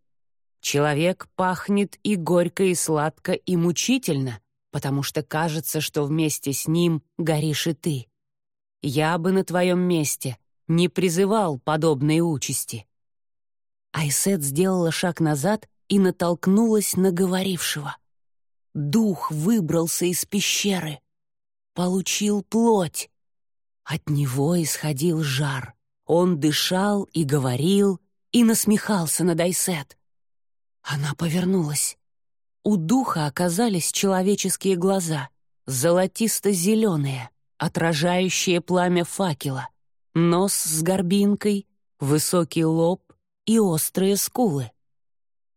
Человек пахнет и горько, и сладко, и мучительно, потому что кажется, что вместе с ним горишь и ты. Я бы на твоем месте не призывал подобной участи». Айсет сделала шаг назад и натолкнулась на говорившего. Дух выбрался из пещеры, получил плоть. От него исходил жар. Он дышал и говорил, и насмехался над Айсет. Она повернулась. У духа оказались человеческие глаза, золотисто-зеленые отражающее пламя факела, нос с горбинкой, высокий лоб и острые скулы.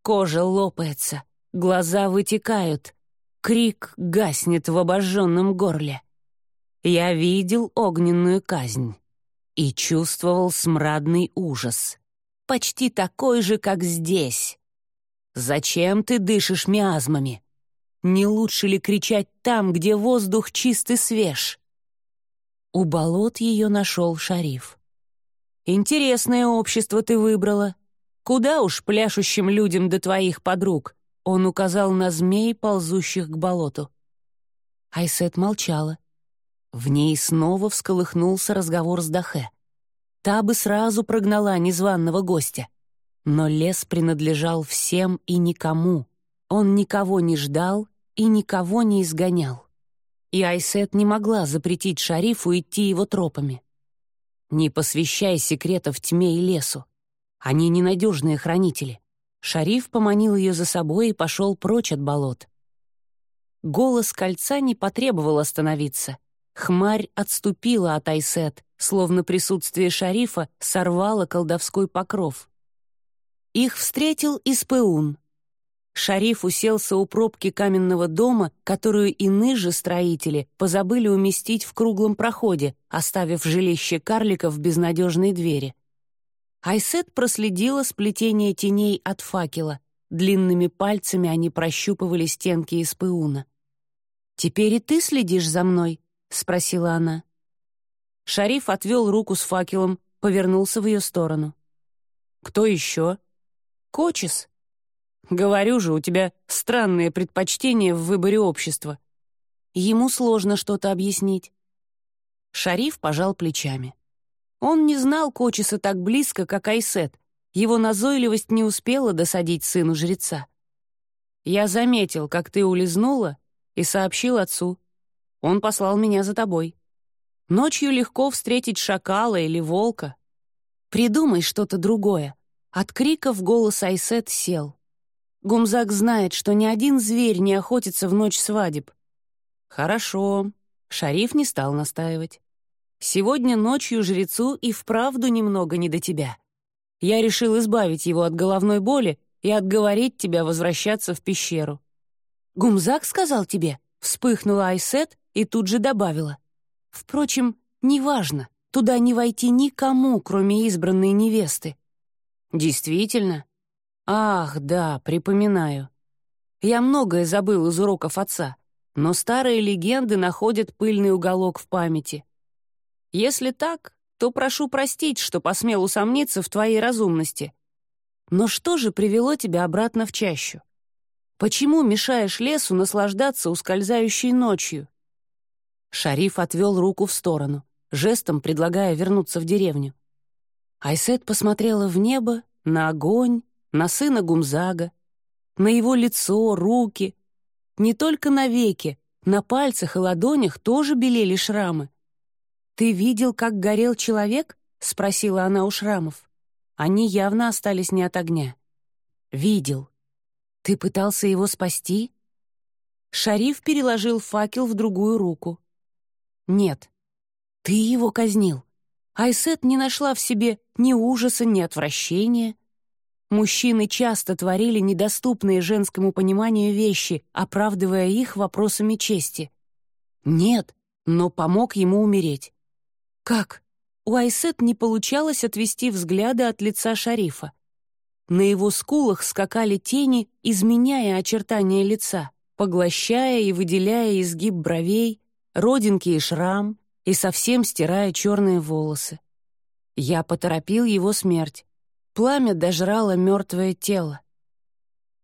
Кожа лопается, глаза вытекают, крик гаснет в обожженном горле. Я видел огненную казнь и чувствовал смрадный ужас, почти такой же, как здесь. Зачем ты дышишь миазмами? Не лучше ли кричать там, где воздух чист и свеж? У болот ее нашел шариф. «Интересное общество ты выбрала. Куда уж пляшущим людям до твоих подруг?» Он указал на змей, ползущих к болоту. Айсет молчала. В ней снова всколыхнулся разговор с Дахе. Та бы сразу прогнала незваного гостя. Но лес принадлежал всем и никому. Он никого не ждал и никого не изгонял и Айсет не могла запретить шарифу идти его тропами. «Не посвящай секретов тьме и лесу. Они ненадежные хранители». Шариф поманил ее за собой и пошел прочь от болот. Голос кольца не потребовал остановиться. Хмарь отступила от Айсет, словно присутствие шарифа сорвало колдовской покров. Их встретил Испеун, Шариф уселся у пробки каменного дома, которую и ныже строители позабыли уместить в круглом проходе, оставив жилище карликов в безнадежной двери. Айсет проследила сплетение теней от факела. Длинными пальцами они прощупывали стенки из. «Теперь и ты следишь за мной?» — спросила она. Шариф отвел руку с факелом, повернулся в ее сторону. «Кто еще?» «Кочес», Говорю же, у тебя странные предпочтения в выборе общества. Ему сложно что-то объяснить. Шариф пожал плечами. Он не знал Кочиса так близко, как Айсет. Его назойливость не успела досадить сыну жреца. «Я заметил, как ты улизнула, и сообщил отцу. Он послал меня за тобой. Ночью легко встретить шакала или волка. Придумай что-то другое». От криков голос Айсет сел. Гумзак знает, что ни один зверь не охотится в ночь свадеб. «Хорошо». Шариф не стал настаивать. «Сегодня ночью жрецу и вправду немного не до тебя. Я решил избавить его от головной боли и отговорить тебя возвращаться в пещеру». «Гумзак сказал тебе?» — вспыхнула Айсет и тут же добавила. «Впрочем, неважно, туда не войти никому, кроме избранной невесты». «Действительно?» «Ах, да, припоминаю. Я многое забыл из уроков отца, но старые легенды находят пыльный уголок в памяти. Если так, то прошу простить, что посмел усомниться в твоей разумности. Но что же привело тебя обратно в чащу? Почему мешаешь лесу наслаждаться ускользающей ночью?» Шариф отвел руку в сторону, жестом предлагая вернуться в деревню. Айсет посмотрела в небо, на огонь, на сына Гумзага, на его лицо, руки. Не только на веке, на пальцах и ладонях тоже белели шрамы. «Ты видел, как горел человек?» — спросила она у шрамов. Они явно остались не от огня. «Видел», «Ты пытался его спасти?» Шариф переложил факел в другую руку. «Нет, ты его казнил. Айсет не нашла в себе ни ужаса, ни отвращения. Мужчины часто творили недоступные женскому пониманию вещи, оправдывая их вопросами чести. Нет, но помог ему умереть. Как? У Айсет не получалось отвести взгляды от лица шарифа. На его скулах скакали тени, изменяя очертания лица, поглощая и выделяя изгиб бровей, родинки и шрам, и совсем стирая черные волосы. Я поторопил его смерть. Пламя дожрало мертвое тело.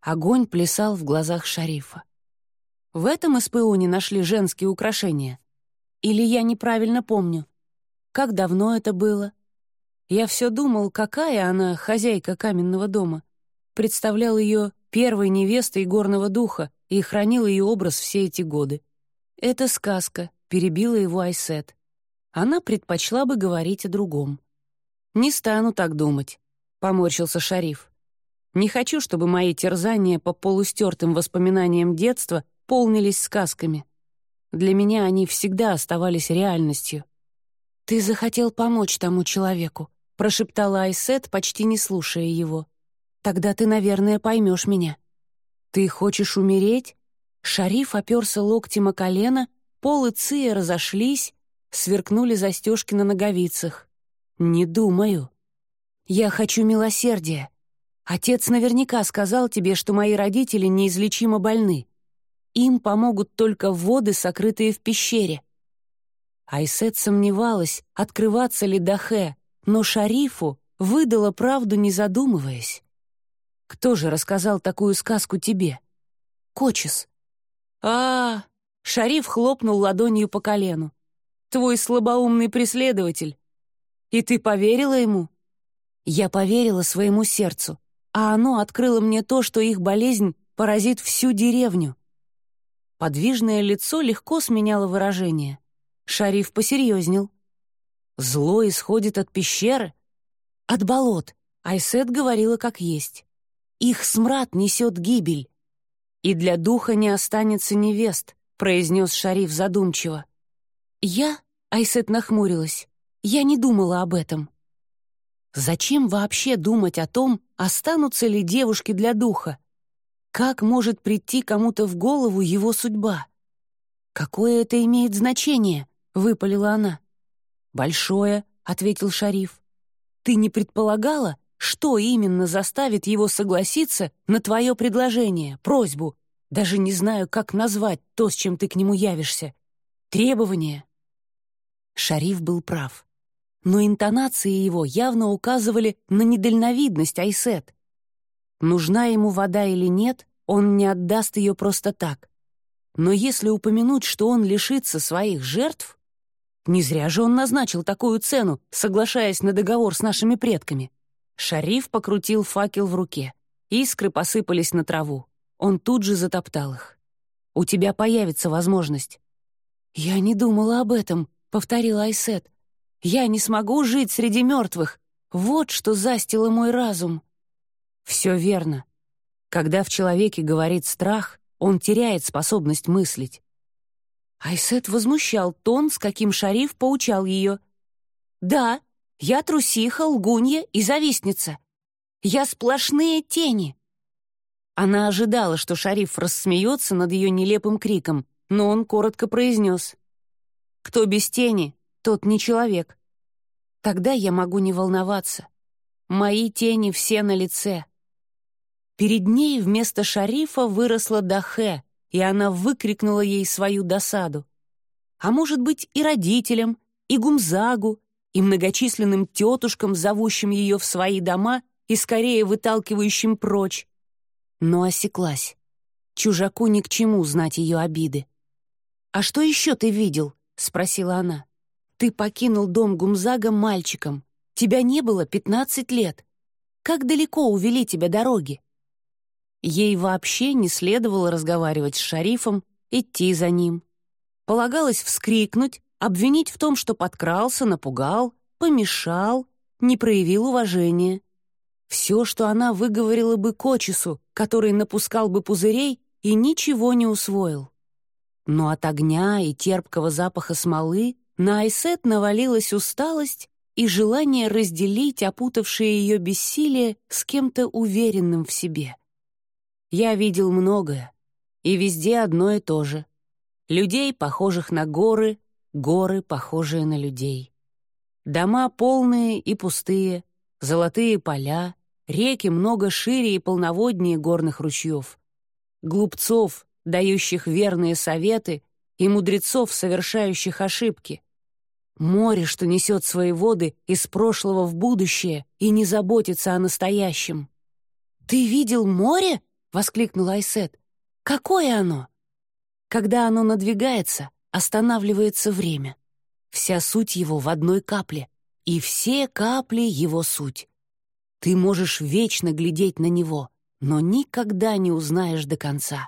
Огонь плясал в глазах шарифа. В этом СПУ не нашли женские украшения. Или я неправильно помню? Как давно это было? Я все думал, какая она хозяйка каменного дома. Представлял ее первой невестой горного духа и хранил ее образ все эти годы. «Это сказка», — перебила его Айсет. Она предпочла бы говорить о другом. «Не стану так думать», — поморщился шариф. «Не хочу, чтобы мои терзания по полустертым воспоминаниям детства полнились сказками. Для меня они всегда оставались реальностью». «Ты захотел помочь тому человеку», — прошептала Айсет, почти не слушая его. «Тогда ты, наверное, поймешь меня». «Ты хочешь умереть?» Шариф оперся локтем о колено, полы Ция разошлись, сверкнули застежки на ноговицах. «Не думаю. Я хочу милосердия. Отец наверняка сказал тебе, что мои родители неизлечимо больны. Им помогут только воды, сокрытые в пещере». Айсет сомневалась, открываться ли Дахе, но шарифу выдала правду, не задумываясь. «Кто же рассказал такую сказку тебе?» «Кочес». А, Шариф хлопнул ладонью по колену. «Твой слабоумный преследователь. И ты поверила ему?» «Я поверила своему сердцу, а оно открыло мне то, что их болезнь поразит всю деревню». Подвижное лицо легко сменяло выражение. Шариф посерьезнел. Зло исходит от пещеры? От болот. Айсет говорила как есть. Их смрад несет гибель. И для духа не останется невест, произнес Шариф задумчиво. Я, Айсет нахмурилась, я не думала об этом. Зачем вообще думать о том, останутся ли девушки для духа? Как может прийти кому-то в голову его судьба? «Какое это имеет значение?» — выпалила она. «Большое», — ответил шариф. «Ты не предполагала, что именно заставит его согласиться на твое предложение, просьбу? Даже не знаю, как назвать то, с чем ты к нему явишься. Требование». Шариф был прав. Но интонации его явно указывали на недальновидность Айсет. Нужна ему вода или нет, он не отдаст ее просто так. Но если упомянуть, что он лишится своих жертв, не зря же он назначил такую цену, соглашаясь на договор с нашими предками. Шариф покрутил факел в руке. Искры посыпались на траву. Он тут же затоптал их. «У тебя появится возможность». «Я не думала об этом», — повторила Айсет. «Я не смогу жить среди мертвых. Вот что застило мой разум. Все верно. Когда в человеке говорит страх, он теряет способность мыслить. Айсет возмущал тон, с каким Шариф поучал ее. «Да, я трусиха, лгунья и завистница. Я сплошные тени». Она ожидала, что Шариф рассмеется над ее нелепым криком, но он коротко произнес. «Кто без тени, тот не человек. Тогда я могу не волноваться. Мои тени все на лице». Перед ней вместо Шарифа выросла Дахе, и она выкрикнула ей свою досаду. А может быть, и родителям, и Гумзагу, и многочисленным тетушкам, зовущим ее в свои дома и скорее выталкивающим прочь. Но осеклась. Чужаку ни к чему знать ее обиды. «А что еще ты видел?» — спросила она. «Ты покинул дом Гумзага мальчиком. Тебя не было пятнадцать лет. Как далеко увели тебя дороги?» Ей вообще не следовало разговаривать с шарифом, идти за ним. Полагалось вскрикнуть, обвинить в том, что подкрался, напугал, помешал, не проявил уважения. Все, что она выговорила бы Кочесу, который напускал бы пузырей и ничего не усвоил. Но от огня и терпкого запаха смолы на Айсет навалилась усталость и желание разделить опутавшее ее бессилие с кем-то уверенным в себе. Я видел многое, и везде одно и то же. Людей, похожих на горы, горы, похожие на людей. Дома полные и пустые, золотые поля, реки много шире и полноводнее горных ручьев. Глупцов, дающих верные советы, и мудрецов, совершающих ошибки. Море, что несет свои воды из прошлого в будущее и не заботится о настоящем. «Ты видел море?» — воскликнула Айсет. «Какое оно?» Когда оно надвигается, останавливается время. Вся суть его в одной капле, и все капли — его суть. Ты можешь вечно глядеть на него, но никогда не узнаешь до конца.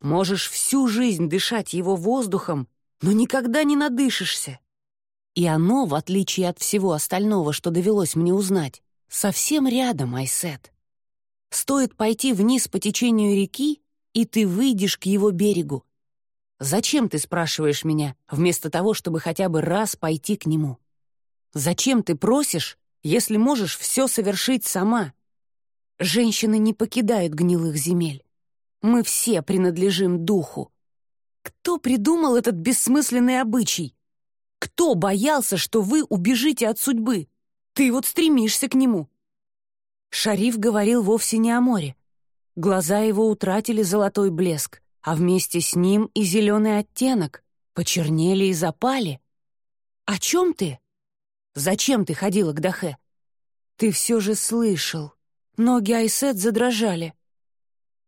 Можешь всю жизнь дышать его воздухом, но никогда не надышишься. И оно, в отличие от всего остального, что довелось мне узнать, совсем рядом, Айсет. Стоит пойти вниз по течению реки, и ты выйдешь к его берегу. Зачем ты спрашиваешь меня, вместо того, чтобы хотя бы раз пойти к нему? Зачем ты просишь, если можешь все совершить сама? Женщины не покидают гнилых земель. Мы все принадлежим духу. Кто придумал этот бессмысленный обычай? Кто боялся, что вы убежите от судьбы? Ты вот стремишься к нему, Шариф говорил вовсе не о море. Глаза его утратили золотой блеск, а вместе с ним и зеленый оттенок, почернели и запали. «О чем ты? Зачем ты ходила к Дахе?» «Ты все же слышал». Ноги Айсет задрожали.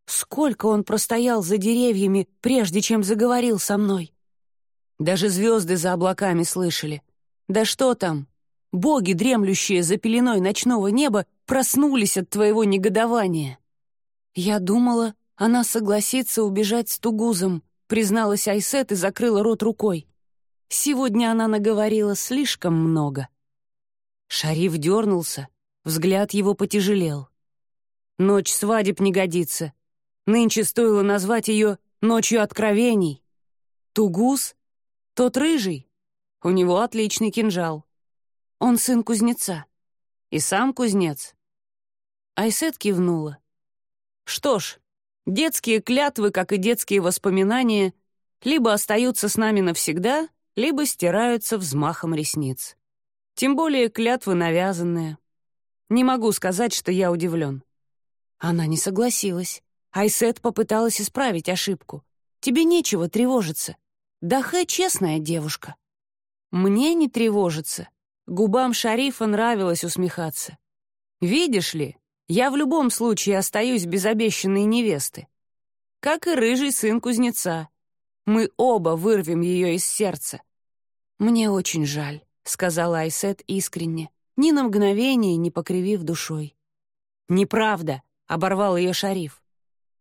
Сколько он простоял за деревьями, прежде чем заговорил со мной. Даже звезды за облаками слышали. Да что там, боги, дремлющие за пеленой ночного неба, проснулись от твоего негодования. Я думала, она согласится убежать с Тугузом, призналась Айсет и закрыла рот рукой. Сегодня она наговорила слишком много. Шариф дернулся, взгляд его потяжелел. Ночь свадеб не годится. Нынче стоило назвать ее «ночью откровений». Тугуз? Тот рыжий? У него отличный кинжал. Он сын кузнеца. И сам кузнец. Айсет кивнула. Что ж, детские клятвы, как и детские воспоминания, либо остаются с нами навсегда, либо стираются взмахом ресниц. Тем более клятвы навязанные. Не могу сказать, что я удивлен. Она не согласилась. Айсет попыталась исправить ошибку. Тебе нечего тревожиться. Дахэ честная девушка. Мне не тревожиться. Губам шарифа нравилось усмехаться. «Видишь ли, я в любом случае остаюсь без обещанной невесты. Как и рыжий сын кузнеца. Мы оба вырвем ее из сердца». «Мне очень жаль», — сказала Айсет искренне, ни на мгновение не покривив душой. «Неправда», — оборвал ее шариф.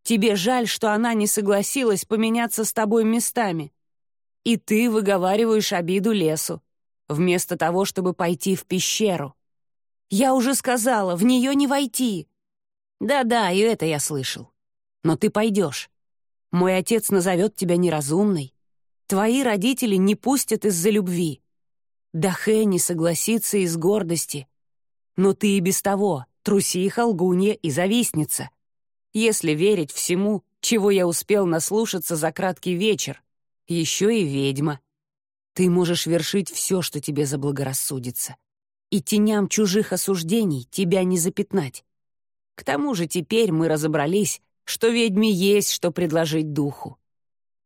«Тебе жаль, что она не согласилась поменяться с тобой местами. И ты выговариваешь обиду лесу вместо того, чтобы пойти в пещеру. Я уже сказала, в нее не войти. Да-да, и это я слышал. Но ты пойдешь. Мой отец назовет тебя неразумной. Твои родители не пустят из-за любви. Дахэ не согласится из гордости. Но ты и без того трусиха, лгунья и завистница. Если верить всему, чего я успел наслушаться за краткий вечер, еще и ведьма. Ты можешь вершить все, что тебе заблагорассудится. И теням чужих осуждений тебя не запятнать. К тому же теперь мы разобрались, что ведьме есть что предложить духу.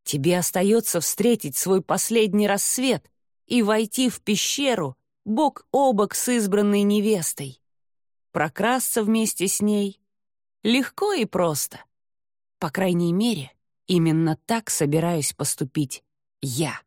Тебе остается встретить свой последний рассвет и войти в пещеру бок о бок с избранной невестой. Прокрасться вместе с ней легко и просто. По крайней мере, именно так собираюсь поступить я.